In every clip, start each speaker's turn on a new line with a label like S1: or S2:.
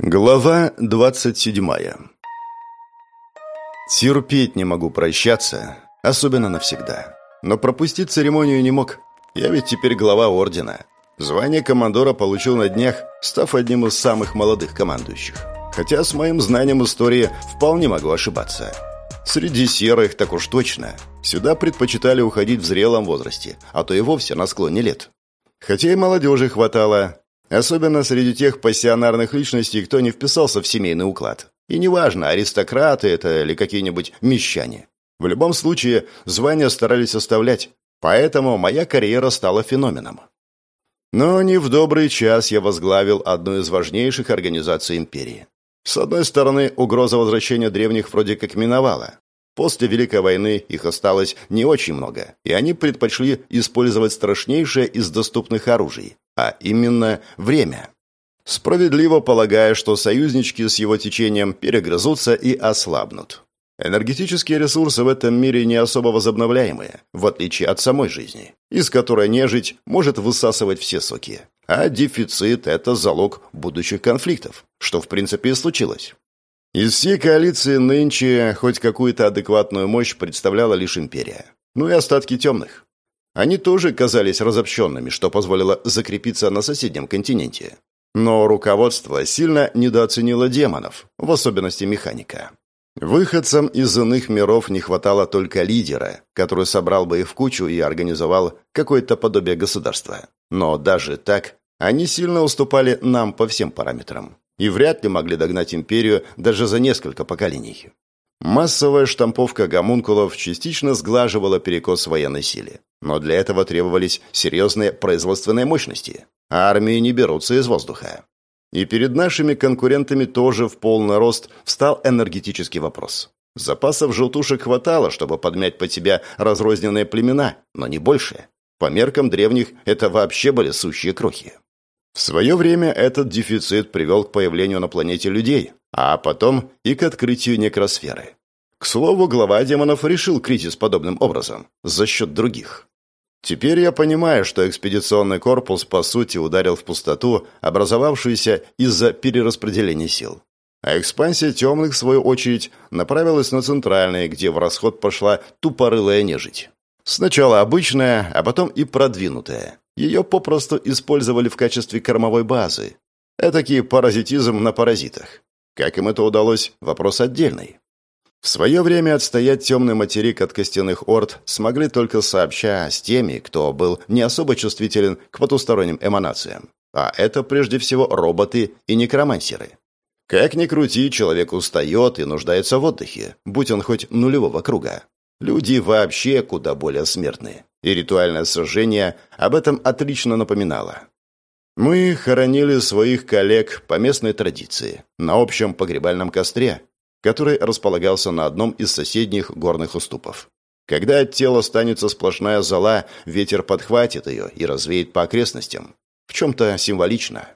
S1: Глава двадцать седьмая Терпеть не могу прощаться, особенно навсегда. Но пропустить церемонию не мог. Я ведь теперь глава ордена. Звание командора получил на днях, став одним из самых молодых командующих. Хотя с моим знанием истории вполне могу ошибаться. Среди серых так уж точно. Сюда предпочитали уходить в зрелом возрасте, а то и вовсе на склоне лет. Хотя и молодежи хватало, Особенно среди тех пассионарных личностей, кто не вписался в семейный уклад. И неважно, аристократы это или какие-нибудь мещане. В любом случае, звания старались оставлять, поэтому моя карьера стала феноменом. Но не в добрый час я возглавил одну из важнейших организаций империи. С одной стороны, угроза возвращения древних вроде как миновала. После Великой войны их осталось не очень много, и они предпочли использовать страшнейшее из доступных оружий а именно время. Справедливо полагая, что союзнички с его течением перегрызутся и ослабнут. Энергетические ресурсы в этом мире не особо возобновляемые, в отличие от самой жизни, из которой нежить может высасывать все соки. А дефицит – это залог будущих конфликтов, что в принципе и случилось. Из всей коалиции нынче хоть какую-то адекватную мощь представляла лишь империя. Ну и остатки темных. Они тоже казались разобщенными, что позволило закрепиться на соседнем континенте. Но руководство сильно недооценило демонов, в особенности механика. Выходцам из иных миров не хватало только лидера, который собрал бы их в кучу и организовал какое-то подобие государства. Но даже так они сильно уступали нам по всем параметрам и вряд ли могли догнать империю даже за несколько поколений. Массовая штамповка гомункулов частично сглаживала перекос военной силе. Но для этого требовались серьезные производственные мощности. А армии не берутся из воздуха. И перед нашими конкурентами тоже в полный рост встал энергетический вопрос. Запасов желтушек хватало, чтобы подмять под себя разрозненные племена, но не больше. По меркам древних это вообще были сущие крохи. В свое время этот дефицит привел к появлению на планете людей, а потом и к открытию некросферы. К слову, глава демонов решил кризис подобным образом, за счет других. Теперь я понимаю, что экспедиционный корпус, по сути, ударил в пустоту, образовавшуюся из-за перераспределения сил. А экспансия темных, в свою очередь, направилась на центральный, где в расход пошла тупорылая нежить. Сначала обычная, а потом и продвинутая. Ее попросту использовали в качестве кормовой базы. Этакий паразитизм на паразитах. Как им это удалось, вопрос отдельный. В свое время отстоять темный материк от костяных орд смогли только сообща с теми, кто был не особо чувствителен к потусторонним эманациям. А это прежде всего роботы и некромансеры. Как ни крути, человек устает и нуждается в отдыхе, будь он хоть нулевого круга. Люди вообще куда более смертные. И ритуальное сожжение об этом отлично напоминало. Мы хоронили своих коллег по местной традиции, на общем погребальном костре, который располагался на одном из соседних горных уступов. Когда от тела останется сплошная зола, ветер подхватит ее и развеет по окрестностям. В чем-то символично.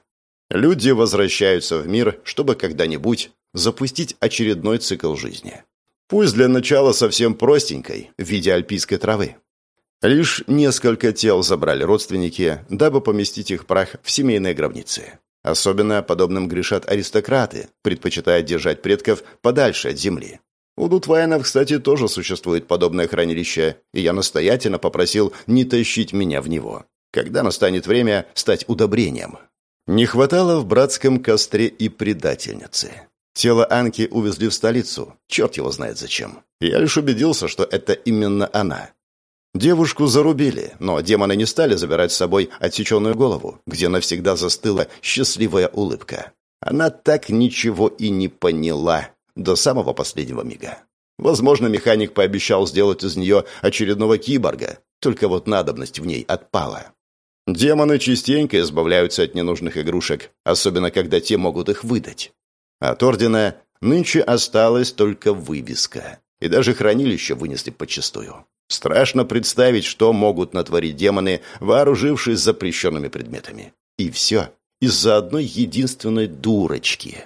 S1: Люди возвращаются в мир, чтобы когда-нибудь запустить очередной цикл жизни. Пусть для начала совсем простенькой, в виде альпийской травы. Лишь несколько тел забрали родственники, дабы поместить их прах в семейные гробницы. Особенно подобным грешат аристократы, предпочитая держать предков подальше от земли. У Дутвайнов, кстати, тоже существует подобное хранилище, и я настоятельно попросил не тащить меня в него, когда настанет время стать удобрением. Не хватало в братском костре и предательницы. Тело Анки увезли в столицу, черт его знает зачем. Я лишь убедился, что это именно она. Девушку зарубили, но демоны не стали забирать с собой отсеченную голову, где навсегда застыла счастливая улыбка. Она так ничего и не поняла до самого последнего мига. Возможно, механик пообещал сделать из нее очередного киборга, только вот надобность в ней отпала. Демоны частенько избавляются от ненужных игрушек, особенно когда те могут их выдать. От Ордена нынче осталась только вывеска, и даже хранилище вынесли подчистую. Страшно представить, что могут натворить демоны, вооружившись запрещенными предметами. И все из-за одной единственной дурочки.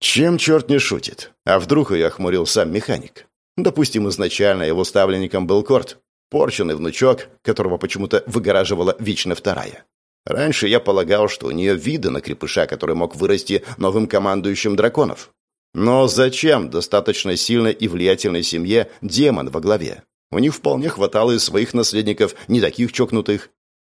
S1: Чем черт не шутит? А вдруг ее охмурил сам механик? Допустим, изначально его ставленником был Корт, порченный внучок, которого почему-то выгораживала вечно вторая. Раньше я полагал, что у нее виды на крепыша, который мог вырасти новым командующим драконов. Но зачем достаточно сильной и влиятельной семье демон во главе? У них вполне хватало и своих наследников, не таких чокнутых.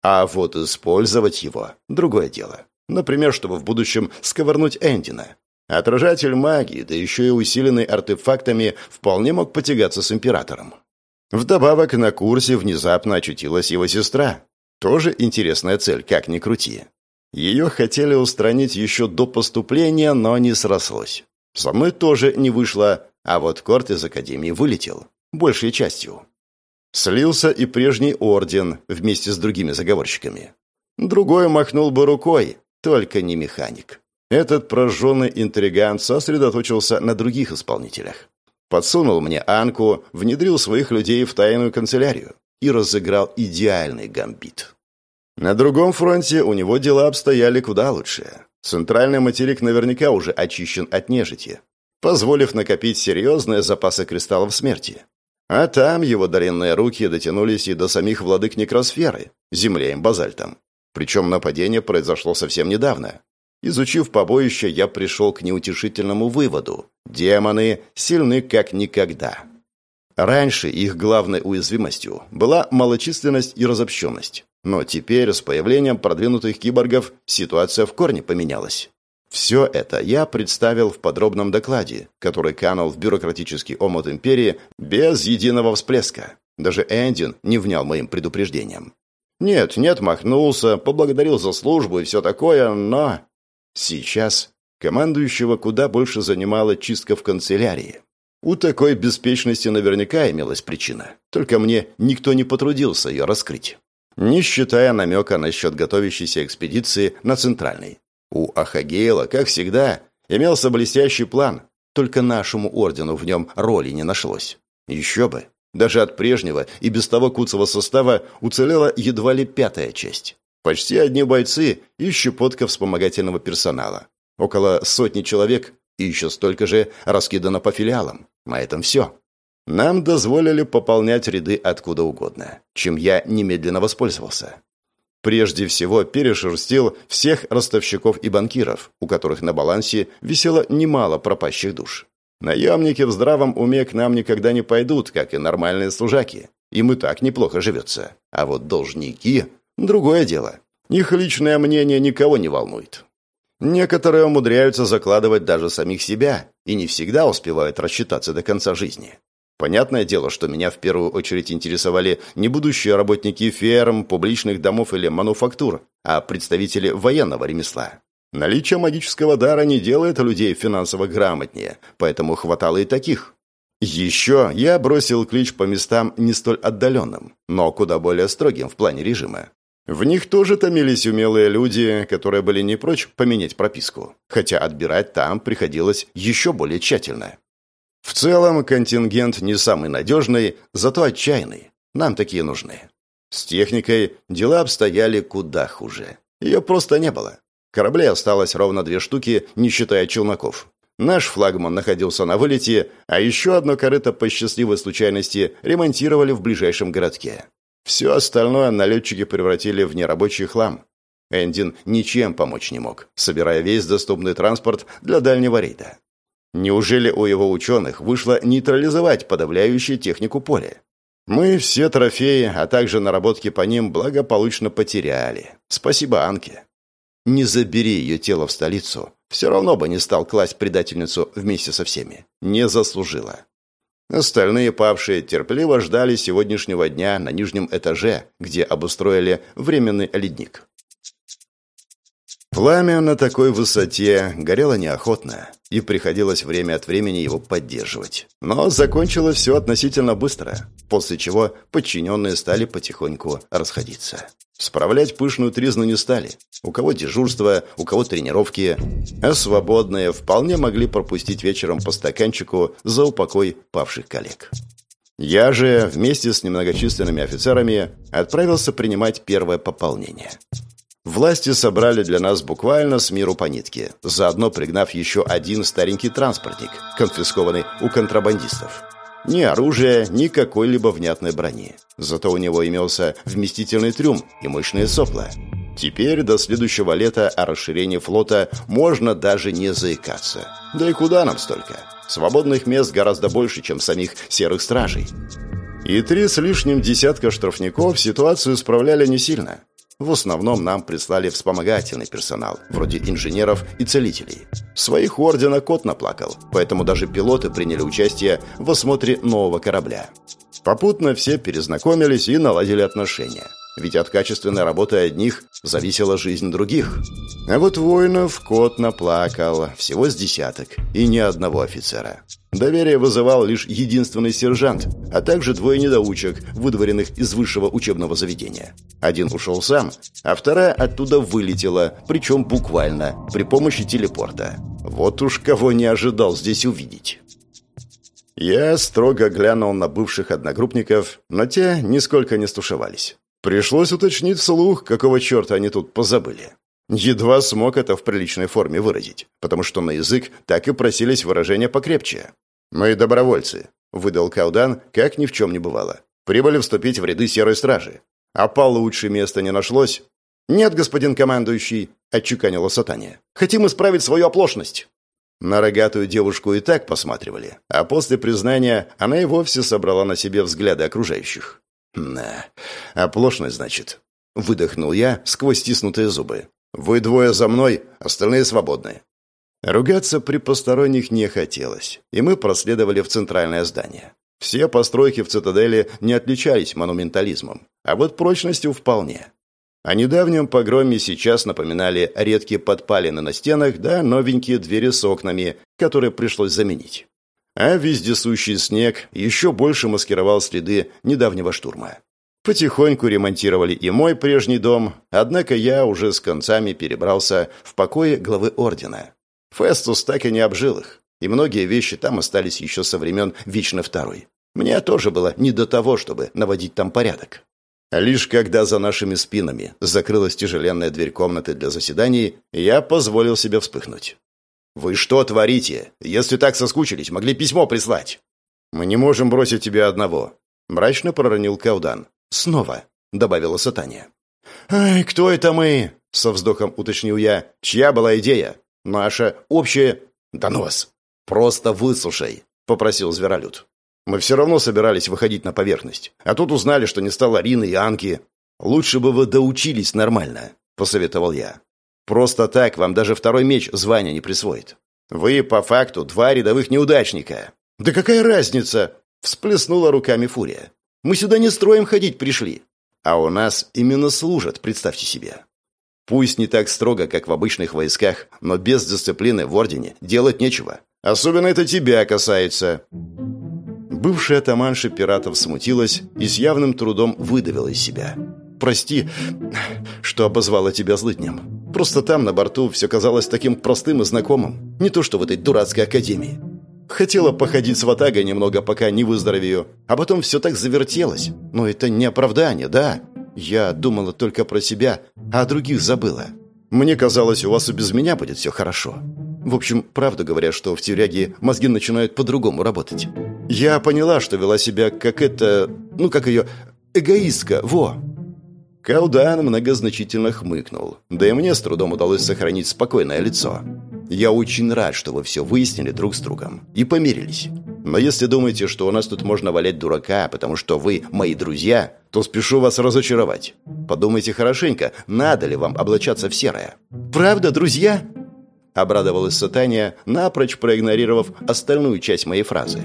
S1: А вот использовать его – другое дело. Например, чтобы в будущем сковырнуть Эндина. Отражатель магии, да еще и усиленный артефактами, вполне мог потягаться с императором. Вдобавок на курсе внезапно очутилась его сестра. Тоже интересная цель, как ни крути. Ее хотели устранить еще до поступления, но не срослось. Со мной тоже не вышло, а вот Корт из Академии вылетел. Большей частью. Слился и прежний орден вместе с другими заговорщиками. Другой махнул бы рукой, только не механик. Этот прожженный интригант сосредоточился на других исполнителях. Подсунул мне Анку, внедрил своих людей в тайную канцелярию и разыграл идеальный гамбит. На другом фронте у него дела обстояли куда лучше. Центральный материк наверняка уже очищен от нежити, позволив накопить серьезные запасы кристаллов смерти. А там его даренные руки дотянулись и до самих владык некросферы, землеем базальтом. Причем нападение произошло совсем недавно. Изучив побоище, я пришел к неутешительному выводу. Демоны сильны как никогда. Раньше их главной уязвимостью была малочисленность и разобщенность. Но теперь с появлением продвинутых киборгов ситуация в корне поменялась. Все это я представил в подробном докладе, который канул в бюрократический омут империи без единого всплеска. Даже Эндин не внял моим предупреждениям. Нет, не отмахнулся, поблагодарил за службу и все такое, но... Сейчас командующего куда больше занимала чистка в канцелярии. У такой беспечности наверняка имелась причина, только мне никто не потрудился ее раскрыть. Не считая намека насчет готовящейся экспедиции на Центральный. У Ахагейла, как всегда, имелся блестящий план, только нашему ордену в нем роли не нашлось. Еще бы. Даже от прежнего и без того куцого состава уцелела едва ли пятая часть. Почти одни бойцы и щепотка вспомогательного персонала. Около сотни человек и еще столько же раскидано по филиалам. На этом все. Нам дозволили пополнять ряды откуда угодно, чем я немедленно воспользовался. Прежде всего перешерстил всех ростовщиков и банкиров, у которых на балансе висело немало пропащих душ. Наемники в здравом уме к нам никогда не пойдут, как и нормальные служаки. Им и так неплохо живется. А вот должники – другое дело. Их личное мнение никого не волнует. Некоторые умудряются закладывать даже самих себя и не всегда успевают рассчитаться до конца жизни. Понятное дело, что меня в первую очередь интересовали не будущие работники ферм, публичных домов или мануфактур, а представители военного ремесла. Наличие магического дара не делает людей финансово грамотнее, поэтому хватало и таких. Еще я бросил клич по местам не столь отдаленным, но куда более строгим в плане режима. В них тоже томились умелые люди, которые были не прочь поменять прописку, хотя отбирать там приходилось еще более тщательно. В целом, контингент не самый надежный, зато отчаянный. Нам такие нужны. С техникой дела обстояли куда хуже. Ее просто не было. Кораблей осталось ровно две штуки, не считая челноков. Наш флагман находился на вылете, а еще одно корыто по счастливой случайности ремонтировали в ближайшем городке. Все остальное налетчики превратили в нерабочий хлам. Эндин ничем помочь не мог, собирая весь доступный транспорт для дальнего рейда. Неужели у его ученых вышло нейтрализовать подавляющую технику поля? Мы все трофеи, а также наработки по ним благополучно потеряли. Спасибо Анке. Не забери ее тело в столицу, все равно бы не стал класть предательницу вместе со всеми. Не заслужила. Остальные павшие терпеливо ждали сегодняшнего дня на нижнем этаже, где обустроили временный ледник. Пламя на такой высоте горело неохотно, и приходилось время от времени его поддерживать. Но закончилось все относительно быстро, после чего подчиненные стали потихоньку расходиться. Справлять пышную тризну не стали. У кого дежурство, у кого тренировки, а свободные вполне могли пропустить вечером по стаканчику за упокой павших коллег. Я же вместе с немногочисленными офицерами отправился принимать первое пополнение – Власти собрали для нас буквально с миру по нитке, заодно пригнав еще один старенький транспортник, конфискованный у контрабандистов. Ни оружия, ни какой-либо внятной брони. Зато у него имелся вместительный трюм и мощные сопла. Теперь до следующего лета о расширении флота можно даже не заикаться. Да и куда нам столько? Свободных мест гораздо больше, чем самих серых стражей. И три с лишним десятка штрафников ситуацию справляли не сильно. В основном нам прислали вспомогательный персонал, вроде инженеров и целителей. Своих ордена кот наплакал, поэтому даже пилоты приняли участие в осмотре нового корабля. Попутно все перезнакомились и наладили отношения. Ведь от качественной работы одних зависела жизнь других. А вот воинов кот наплакал, всего с десяток, и ни одного офицера. Доверие вызывал лишь единственный сержант, а также двое недоучек, выдворенных из высшего учебного заведения. Один ушел сам, а вторая оттуда вылетела, причем буквально, при помощи телепорта. Вот уж кого не ожидал здесь увидеть. Я строго глянул на бывших одногруппников, но те нисколько не стушевались. Пришлось уточнить вслух, какого черта они тут позабыли. Едва смог это в приличной форме выразить, потому что на язык так и просились выражения покрепче. «Мы добровольцы», — выдал Каудан, как ни в чем не бывало. «Прибыли вступить в ряды Серой Стражи. А получше места не нашлось?» «Нет, господин командующий», — отчеканила Сатания. «Хотим исправить свою оплошность». На рогатую девушку и так посматривали, а после признания она и вовсе собрала на себе взгляды окружающих. «На, оплошность, значит». Выдохнул я сквозь стиснутые зубы. «Вы двое за мной, остальные свободны». Ругаться при посторонних не хотелось, и мы проследовали в центральное здание. Все постройки в цитадели не отличались монументализмом, а вот прочностью вполне. О недавнем погроме сейчас напоминали редкие подпалины на стенах да новенькие двери с окнами, которые пришлось заменить а вездесущий снег еще больше маскировал следы недавнего штурма. Потихоньку ремонтировали и мой прежний дом, однако я уже с концами перебрался в покое главы ордена. Фестус так и не обжил их, и многие вещи там остались еще со времен Вечно Второй. Мне тоже было не до того, чтобы наводить там порядок. Лишь когда за нашими спинами закрылась тяжеленная дверь комнаты для заседаний, я позволил себе вспыхнуть. «Вы что творите? Если так соскучились, могли письмо прислать». «Мы не можем бросить тебя одного», — мрачно проронил Каудан. «Снова», — добавила Сатания. «Ай, кто это мы?» — со вздохом уточнил я. «Чья была идея? Наша общая...» «Донос!» «Просто выслушай», — попросил Зверолюд. «Мы все равно собирались выходить на поверхность. А тут узнали, что не стало Рины и Анки. Лучше бы вы доучились нормально», — посоветовал я. Просто так вам даже второй меч звания не присвоит. Вы, по факту, два рядовых неудачника. Да какая разница? Всплеснула руками Фурия. Мы сюда не строим ходить пришли. А у нас именно служат, представьте себе. Пусть не так строго, как в обычных войсках, но без дисциплины в Ордене делать нечего. Особенно это тебя касается. Бывшая атаманша пиратов смутилась и с явным трудом выдавила из себя. «Прости, что обозвала тебя злыднем. Просто там, на борту, все казалось таким простым и знакомым. Не то, что в этой дурацкой академии. Хотела походить с ватагой немного, пока не выздоровею. А потом все так завертелось. Но это не оправдание, да? Я думала только про себя, а других забыла. Мне казалось, у вас и без меня будет все хорошо. В общем, правда говорят, что в тюряге мозги начинают по-другому работать. Я поняла, что вела себя как это... Ну, как ее... Эгоистка, во. Каудан многозначительно хмыкнул. Да и мне с трудом удалось сохранить спокойное лицо. Я очень рад, что вы все выяснили друг с другом и помирились. Но если думаете, что у нас тут можно валять дурака, потому что вы мои друзья, то спешу вас разочаровать. Подумайте хорошенько, надо ли вам облачаться в серое. Правда, друзья? Обрадовалась Сатания, напрочь проигнорировав остальную часть моей фразы.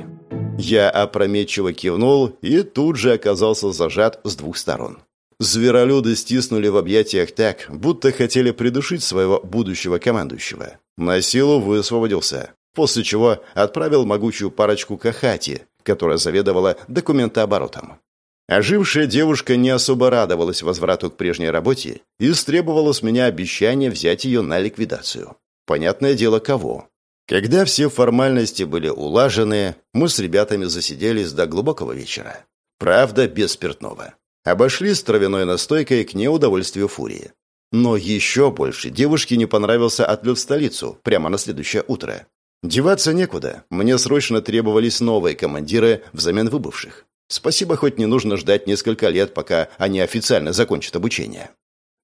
S1: Я опрометчиво кивнул и тут же оказался зажат с двух сторон. Зверолюды стиснули в объятиях так, будто хотели придушить своего будущего командующего. На силу высвободился, после чего отправил могучую парочку к Ахати, которая заведовала документооборотом. Ожившая девушка не особо радовалась возврату к прежней работе и требовала с меня обещания взять ее на ликвидацию. Понятное дело, кого. Когда все формальности были улажены, мы с ребятами засиделись до глубокого вечера. Правда, без спиртного. Обошли с травяной настойкой к неудовольствию Фурии. Но еще больше девушке не понравился отлет в столицу прямо на следующее утро. Деваться некуда. Мне срочно требовались новые командиры взамен выбывших. Спасибо, хоть не нужно ждать несколько лет, пока они официально закончат обучение.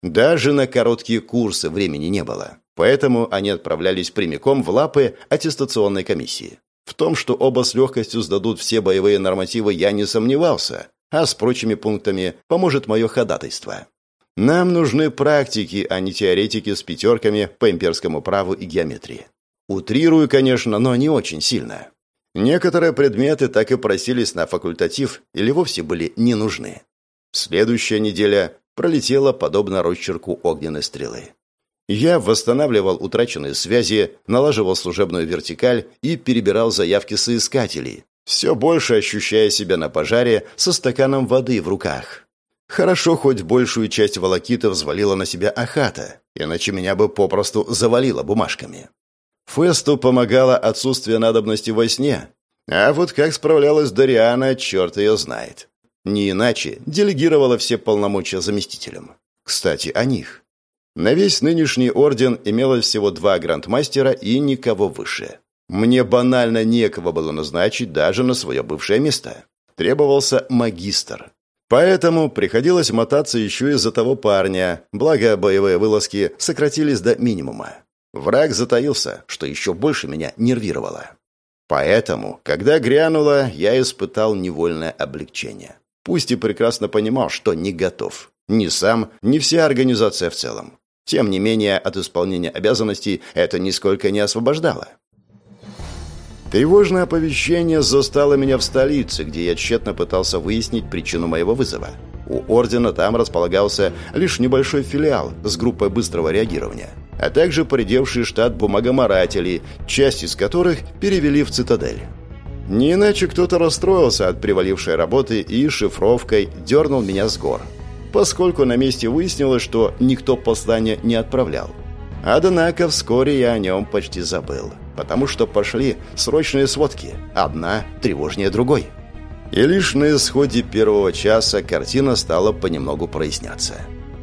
S1: Даже на короткие курсы времени не было, поэтому они отправлялись прямиком в лапы аттестационной комиссии. В том, что оба с легкостью сдадут все боевые нормативы, я не сомневался, а с прочими пунктами поможет мое ходатайство. Нам нужны практики, а не теоретики с пятерками по имперскому праву и геометрии. Утрирую, конечно, но не очень сильно. Некоторые предметы так и просились на факультатив или вовсе были не нужны. Следующая неделя пролетела подобно росчерку огненной стрелы. Я восстанавливал утраченные связи, налаживал служебную вертикаль и перебирал заявки соискателей, все больше ощущая себя на пожаре со стаканом воды в руках. Хорошо, хоть большую часть волокита взвалила на себя Ахата, иначе меня бы попросту завалило бумажками. Фесту помогало отсутствие надобности во сне, а вот как справлялась Дариана, черт ее знает. Не иначе делегировала все полномочия заместителям. Кстати, о них. На весь нынешний орден имелось всего два грандмастера и никого выше. Мне банально некого было назначить даже на свое бывшее место. Требовался магистр. Поэтому приходилось мотаться еще из-за того парня, благо боевые вылазки сократились до минимума. Враг затаился, что еще больше меня нервировало. Поэтому, когда грянуло, я испытал невольное облегчение пусть и прекрасно понимал, что не готов. Ни сам, ни вся организация в целом. Тем не менее, от исполнения обязанностей это нисколько не освобождало. Тревожное оповещение застало меня в столице, где я тщетно пытался выяснить причину моего вызова. У Ордена там располагался лишь небольшой филиал с группой быстрого реагирования, а также поредевший штат бумагоморателей, часть из которых перевели в цитадель. Не иначе кто-то расстроился от привалившей работы и шифровкой дернул меня с гор. Поскольку на месте выяснилось, что никто послание не отправлял. Однако вскоре я о нем почти забыл, потому что пошли срочные сводки, одна тревожнее другой. И лишь на исходе первого часа картина стала понемногу проясняться.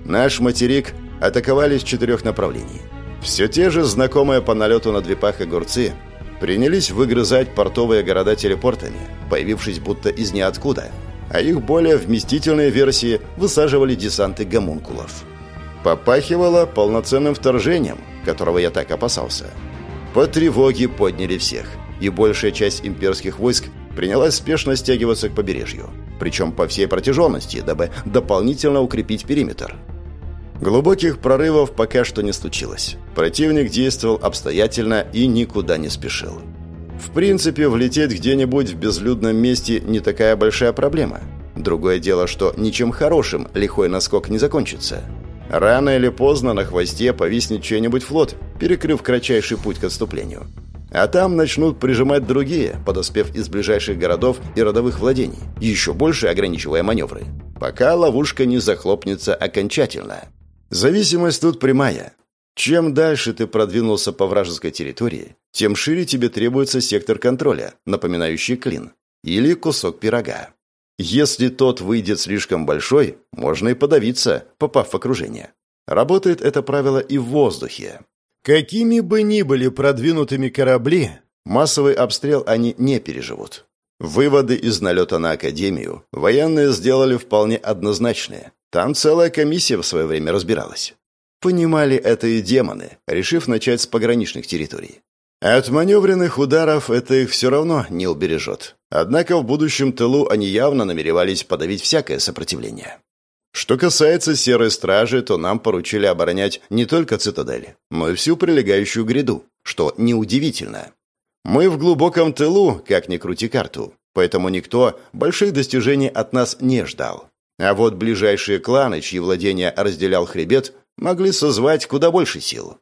S1: Наш материк атаковали с четырех направлений. Все те же знакомые по налету на двипах огурцы принялись выгрызать портовые города телепортами, появившись будто из ниоткуда, а их более вместительные версии высаживали десанты гомункулов. Попахивало полноценным вторжением, которого я так опасался. По тревоге подняли всех, и большая часть имперских войск принялась спешно стягиваться к побережью, причем по всей протяженности, дабы дополнительно укрепить периметр – Глубоких прорывов пока что не случилось. Противник действовал обстоятельно и никуда не спешил. В принципе, влететь где-нибудь в безлюдном месте не такая большая проблема. Другое дело, что ничем хорошим лихой наскок не закончится. Рано или поздно на хвосте повиснет чей-нибудь флот, перекрыв кратчайший путь к отступлению. А там начнут прижимать другие, подоспев из ближайших городов и родовых владений, еще больше ограничивая маневры, пока ловушка не захлопнется окончательно. Зависимость тут прямая. Чем дальше ты продвинулся по вражеской территории, тем шире тебе требуется сектор контроля, напоминающий клин, или кусок пирога. Если тот выйдет слишком большой, можно и подавиться, попав в окружение. Работает это правило и в воздухе. Какими бы ни были продвинутыми корабли, массовый обстрел они не переживут. Выводы из налета на Академию военные сделали вполне однозначные. Там целая комиссия в свое время разбиралась. Понимали это и демоны, решив начать с пограничных территорий. От маневренных ударов это их все равно не убережет. Однако в будущем тылу они явно намеревались подавить всякое сопротивление. Что касается Серой Стражи, то нам поручили оборонять не только цитадель, но и всю прилегающую гряду, что неудивительно. Мы в глубоком тылу, как ни крути карту, поэтому никто больших достижений от нас не ждал. А вот ближайшие кланы, чьи владения разделял хребет, могли созвать куда больше сил.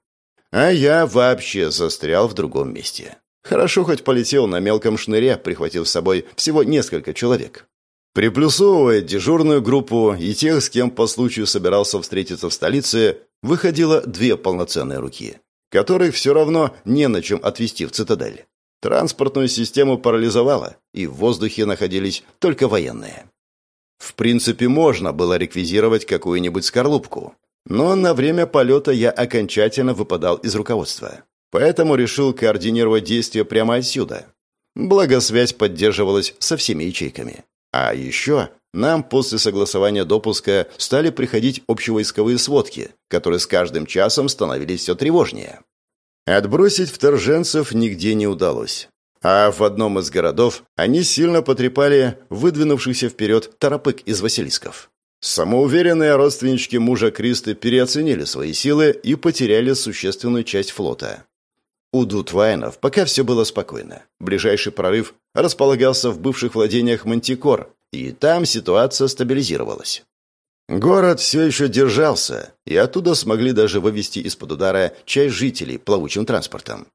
S1: А я вообще застрял в другом месте. Хорошо хоть полетел на мелком шныре, прихватив с собой всего несколько человек. Приплюсовывая дежурную группу и тех, с кем по случаю собирался встретиться в столице, выходило две полноценные руки, которых все равно не на чем отвезти в цитадель. Транспортную систему парализовало, и в воздухе находились только военные. В принципе, можно было реквизировать какую-нибудь скорлупку. Но на время полета я окончательно выпадал из руководства. Поэтому решил координировать действия прямо отсюда. Благо, связь поддерживалась со всеми ячейками. А еще нам после согласования допуска стали приходить общевойсковые сводки, которые с каждым часом становились все тревожнее. Отбросить вторженцев нигде не удалось. А в одном из городов они сильно потрепали выдвинувшихся вперед торопык из Василисков. Самоуверенные родственнички мужа Кристы переоценили свои силы и потеряли существенную часть флота. У Дутвайнов пока все было спокойно. Ближайший прорыв располагался в бывших владениях Мантикор, и там ситуация стабилизировалась. Город все еще держался, и оттуда смогли даже вывести из-под удара часть жителей плавучим транспортом.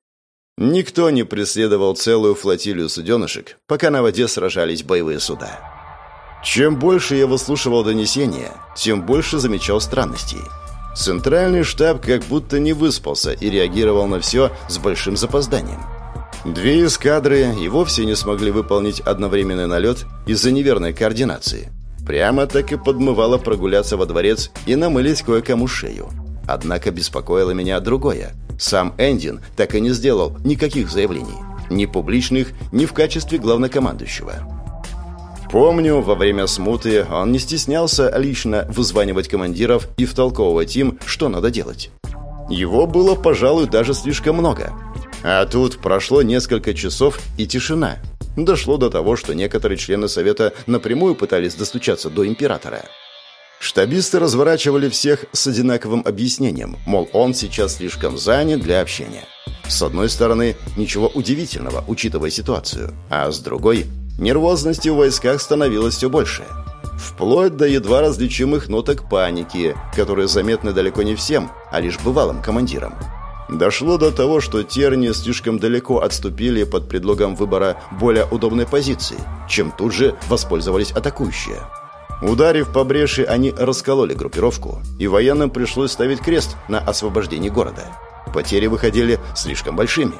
S1: Никто не преследовал целую флотилию суденышек, пока на воде сражались боевые суда. Чем больше я выслушивал донесения, тем больше замечал странностей. Центральный штаб как будто не выспался и реагировал на все с большим запозданием. Две эскадры и вовсе не смогли выполнить одновременный налет из-за неверной координации. Прямо так и подмывало прогуляться во дворец и намылить кое-кому шею. Однако беспокоило меня другое. Сам Эндин так и не сделал никаких заявлений. Ни публичных, ни в качестве главнокомандующего. Помню, во время смуты он не стеснялся лично вызванивать командиров и втолковывать им, что надо делать. Его было, пожалуй, даже слишком много. А тут прошло несколько часов и тишина. Дошло до того, что некоторые члены Совета напрямую пытались достучаться до императора. Штабисты разворачивали всех с одинаковым объяснением, мол, он сейчас слишком занят для общения. С одной стороны, ничего удивительного, учитывая ситуацию, а с другой – Нервозности в войсках становилось все больше. Вплоть до едва различимых ноток паники, которые заметны далеко не всем, а лишь бывалым командирам. Дошло до того, что терни слишком далеко отступили под предлогом выбора более удобной позиции, чем тут же воспользовались атакующие. Ударив по бреши, они раскололи группировку, и военным пришлось ставить крест на освобождении города. Потери выходили слишком большими.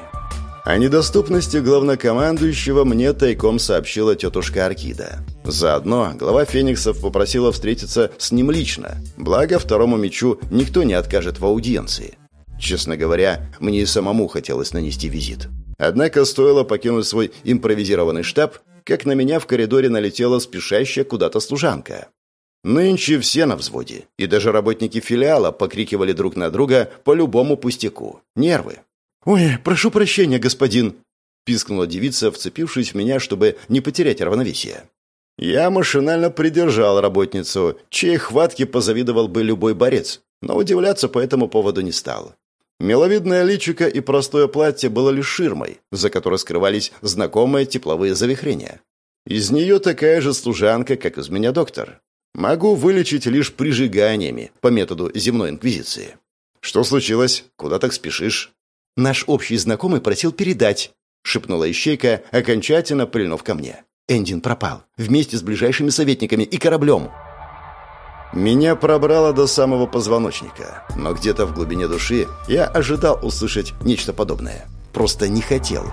S1: О недоступности главнокомандующего мне тайком сообщила тетушка Аркида. Заодно глава Фениксов попросила встретиться с ним лично, благо второму мечу никто не откажет в аудиенции. Честно говоря, мне и самому хотелось нанести визит. Однако стоило покинуть свой импровизированный штаб, как на меня в коридоре налетела спешащая куда-то служанка. Нынче все на взводе, и даже работники филиала покрикивали друг на друга по любому пустяку. Нервы. «Ой, прошу прощения, господин!» – пискнула девица, вцепившись в меня, чтобы не потерять равновесие. Я машинально придержал работницу, чьей хватке позавидовал бы любой борец, но удивляться по этому поводу не стал. Миловидное личико и простое платье было лишь ширмой, за которой скрывались знакомые тепловые завихрения. Из нее такая же служанка, как из меня доктор. Могу вылечить лишь прижиганиями по методу земной инквизиции. Что случилось? Куда так спешишь? Наш общий знакомый просил передать», — шепнула ищейка, окончательно прильнув ко мне. Эндин пропал, вместе с ближайшими советниками и кораблем. Меня пробрало до самого позвоночника, но где-то в глубине души я ожидал услышать нечто подобное. Просто не хотел.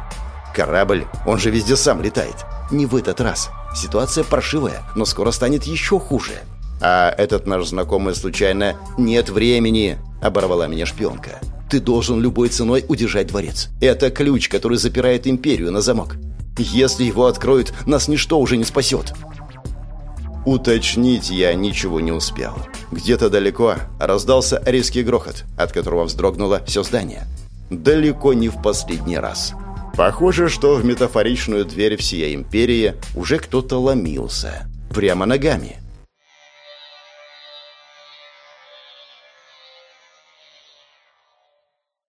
S1: Корабль, он же везде сам летает. Не в этот раз. Ситуация паршивая, но скоро станет еще хуже. А этот наш знакомый случайно «нет времени», — оборвала меня шпионка. Ты должен любой ценой удержать дворец. Это ключ, который запирает империю на замок. Если его откроют, нас ничто уже не спасет. Уточнить я ничего не успел. Где-то далеко раздался резкий грохот, от которого вздрогнуло все здание. Далеко не в последний раз. Похоже, что в метафоричную дверь всей империи уже кто-то ломился. Прямо ногами.